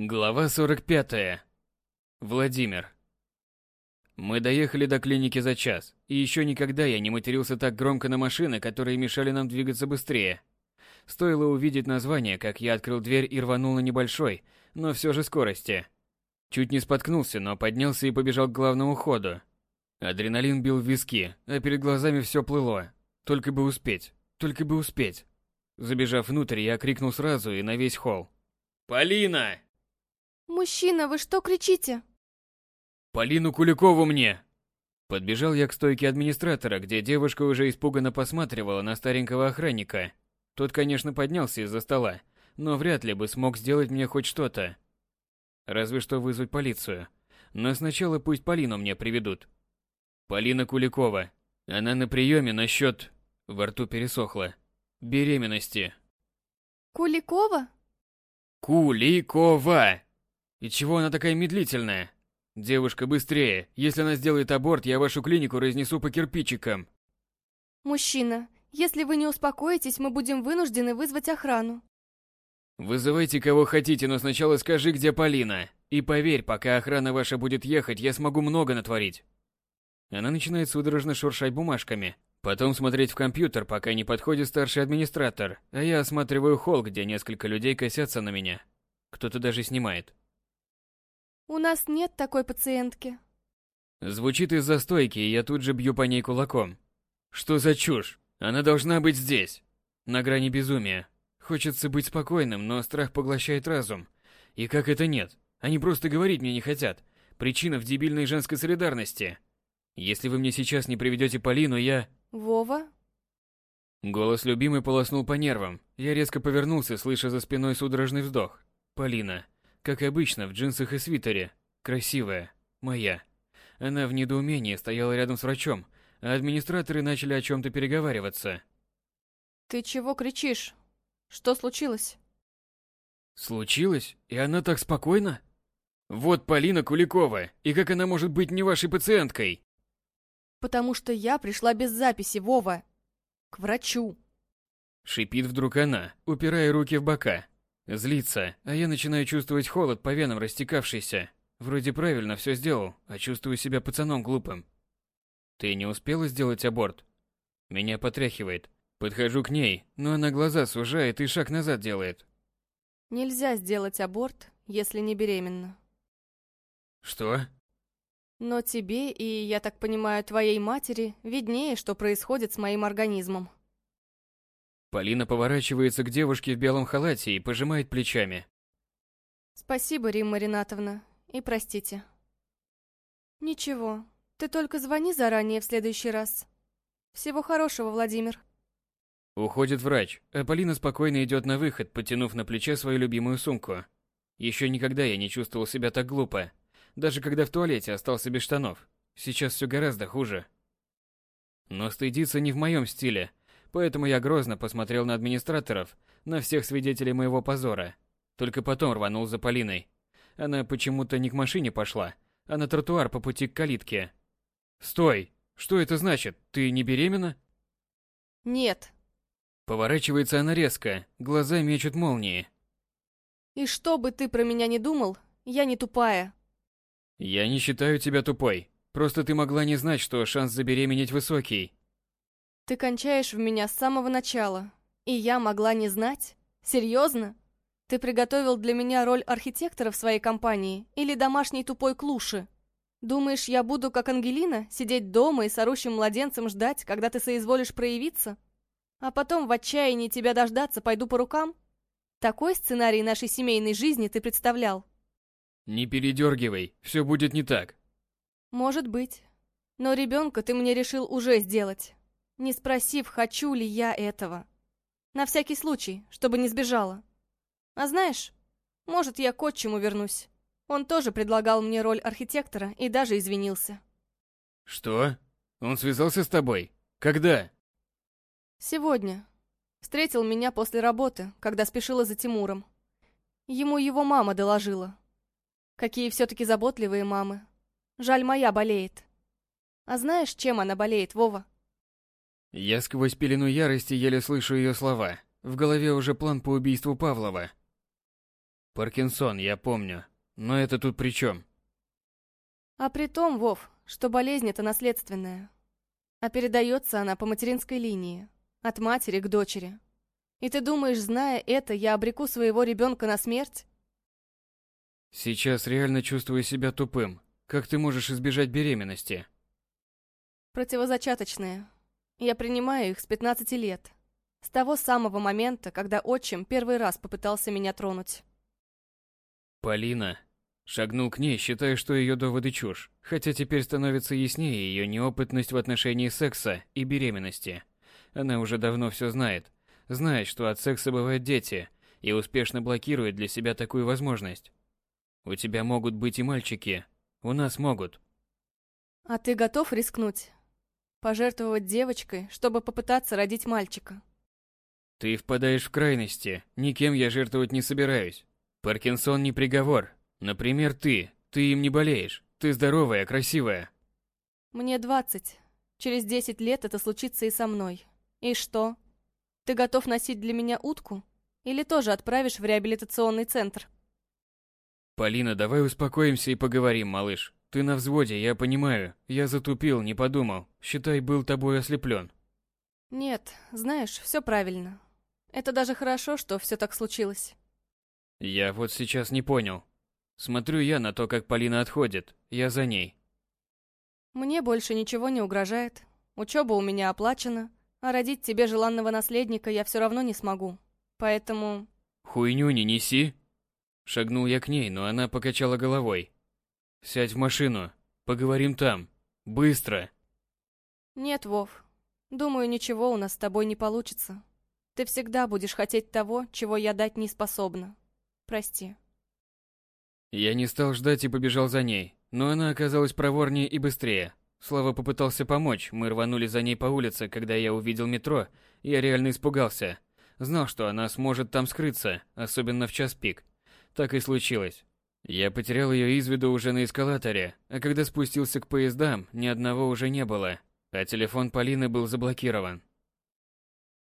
Глава 45. Владимир. Мы доехали до клиники за час, и еще никогда я не матерился так громко на машины, которые мешали нам двигаться быстрее. Стоило увидеть название, как я открыл дверь и рванул на небольшой, но все же скорости. Чуть не споткнулся, но поднялся и побежал к главному ходу. Адреналин бил в виски, а перед глазами все плыло. Только бы успеть, только бы успеть. Забежав внутрь, я крикнул сразу и на весь холл. «Полина!» «Мужчина, вы что кричите?» «Полину Куликову мне!» Подбежал я к стойке администратора, где девушка уже испуганно посматривала на старенького охранника. Тот, конечно, поднялся из-за стола, но вряд ли бы смог сделать мне хоть что-то. Разве что вызвать полицию. Но сначала пусть Полину мне приведут. Полина Куликова. Она на приеме насчет... Во рту пересохло. Беременности. Куликова? Куликова! И чего она такая медлительная? Девушка, быстрее. Если она сделает аборт, я вашу клинику разнесу по кирпичикам. Мужчина, если вы не успокоитесь, мы будем вынуждены вызвать охрану. Вызывайте кого хотите, но сначала скажи, где Полина. И поверь, пока охрана ваша будет ехать, я смогу много натворить. Она начинает судорожно шуршать бумажками. Потом смотреть в компьютер, пока не подходит старший администратор, а я осматриваю холл, где несколько людей косятся на меня. Кто-то даже снимает. У нас нет такой пациентки. Звучит из-за стойки, и я тут же бью по ней кулаком. Что за чушь? Она должна быть здесь. На грани безумия. Хочется быть спокойным, но страх поглощает разум. И как это нет? Они просто говорить мне не хотят. Причина в дебильной женской солидарности. Если вы мне сейчас не приведете Полину, я... Вова? Голос любимой полоснул по нервам. Я резко повернулся, слыша за спиной судорожный вздох. Полина. Как обычно, в джинсах и свитере. Красивая. Моя. Она в недоумении стояла рядом с врачом, а администраторы начали о чем-то переговариваться. Ты чего кричишь? Что случилось? Случилось? И она так спокойна? Вот Полина Куликова, и как она может быть не вашей пациенткой? Потому что я пришла без записи, Вова. К врачу. Шипит вдруг она, упирая руки в бока. Злится, а я начинаю чувствовать холод по венам растекавшийся. Вроде правильно все сделал, а чувствую себя пацаном глупым. Ты не успела сделать аборт? Меня потряхивает. Подхожу к ней, но она глаза сужает и шаг назад делает. Нельзя сделать аборт, если не беременна. Что? Но тебе и, я так понимаю, твоей матери виднее, что происходит с моим организмом. Полина поворачивается к девушке в белом халате и пожимает плечами. Спасибо, Римма Ринатовна, и простите. Ничего, ты только звони заранее в следующий раз. Всего хорошего, Владимир. Уходит врач, а Полина спокойно идет на выход, потянув на плече свою любимую сумку. Еще никогда я не чувствовал себя так глупо. Даже когда в туалете остался без штанов. Сейчас все гораздо хуже. Но стыдиться не в моем стиле, Поэтому я грозно посмотрел на администраторов, на всех свидетелей моего позора. Только потом рванул за Полиной. Она почему-то не к машине пошла, а на тротуар по пути к калитке. «Стой! Что это значит? Ты не беременна?» «Нет». Поворачивается она резко, глаза мечут молнии. «И что бы ты про меня не думал, я не тупая». «Я не считаю тебя тупой. Просто ты могла не знать, что шанс забеременеть высокий. Ты кончаешь в меня с самого начала. И я могла не знать? Серьезно? Ты приготовил для меня роль архитектора в своей компании или домашней тупой клуши? Думаешь, я буду, как Ангелина, сидеть дома и с орущим младенцем ждать, когда ты соизволишь проявиться? А потом в отчаянии тебя дождаться пойду по рукам? Такой сценарий нашей семейной жизни ты представлял? Не передергивай, все будет не так. Может быть. Но ребенка ты мне решил уже сделать не спросив, хочу ли я этого. На всякий случай, чтобы не сбежала. А знаешь, может, я к отчиму вернусь. Он тоже предлагал мне роль архитектора и даже извинился. Что? Он связался с тобой? Когда? Сегодня. Встретил меня после работы, когда спешила за Тимуром. Ему его мама доложила. Какие все-таки заботливые мамы. Жаль, моя болеет. А знаешь, чем она болеет, Вова? Я сквозь пелену ярости еле слышу ее слова. В голове уже план по убийству Павлова. Паркинсон, я помню. Но это тут при чем? А при том, Вов, что болезнь это наследственная. А передается она по материнской линии, от матери к дочери. И ты думаешь, зная это, я обреку своего ребенка на смерть? Сейчас реально чувствую себя тупым. Как ты можешь избежать беременности? Противозачаточные. Я принимаю их с 15 лет. С того самого момента, когда отчим первый раз попытался меня тронуть. Полина. Шагнул к ней, считая, что ее доводы чушь, хотя теперь становится яснее ее неопытность в отношении секса и беременности. Она уже давно все знает. Знает, что от секса бывают дети, и успешно блокирует для себя такую возможность. У тебя могут быть и мальчики. У нас могут. А ты готов рискнуть? Пожертвовать девочкой, чтобы попытаться родить мальчика? Ты впадаешь в крайности. Никем я жертвовать не собираюсь. Паркинсон не приговор. Например, ты. Ты им не болеешь. Ты здоровая, красивая. Мне двадцать. Через десять лет это случится и со мной. И что? Ты готов носить для меня утку? Или тоже отправишь в реабилитационный центр? Полина, давай успокоимся и поговорим, малыш. Ты на взводе, я понимаю. Я затупил, не подумал. Считай, был тобой ослеплен. Нет, знаешь, все правильно. Это даже хорошо, что все так случилось. Я вот сейчас не понял. Смотрю я на то, как Полина отходит. Я за ней. Мне больше ничего не угрожает. Учеба у меня оплачена, а родить тебе желанного наследника я все равно не смогу. Поэтому... Хуйню не неси. Шагнул я к ней, но она покачала головой. Сядь в машину. Поговорим там. Быстро. Нет, Вов. Думаю, ничего у нас с тобой не получится. Ты всегда будешь хотеть того, чего я дать не способна. Прости. Я не стал ждать и побежал за ней, но она оказалась проворнее и быстрее. Слава попытался помочь, мы рванули за ней по улице, когда я увидел метро, я реально испугался. Знал, что она сможет там скрыться, особенно в час пик. Так и случилось. Я потерял ее из виду уже на эскалаторе, а когда спустился к поездам, ни одного уже не было, а телефон Полины был заблокирован.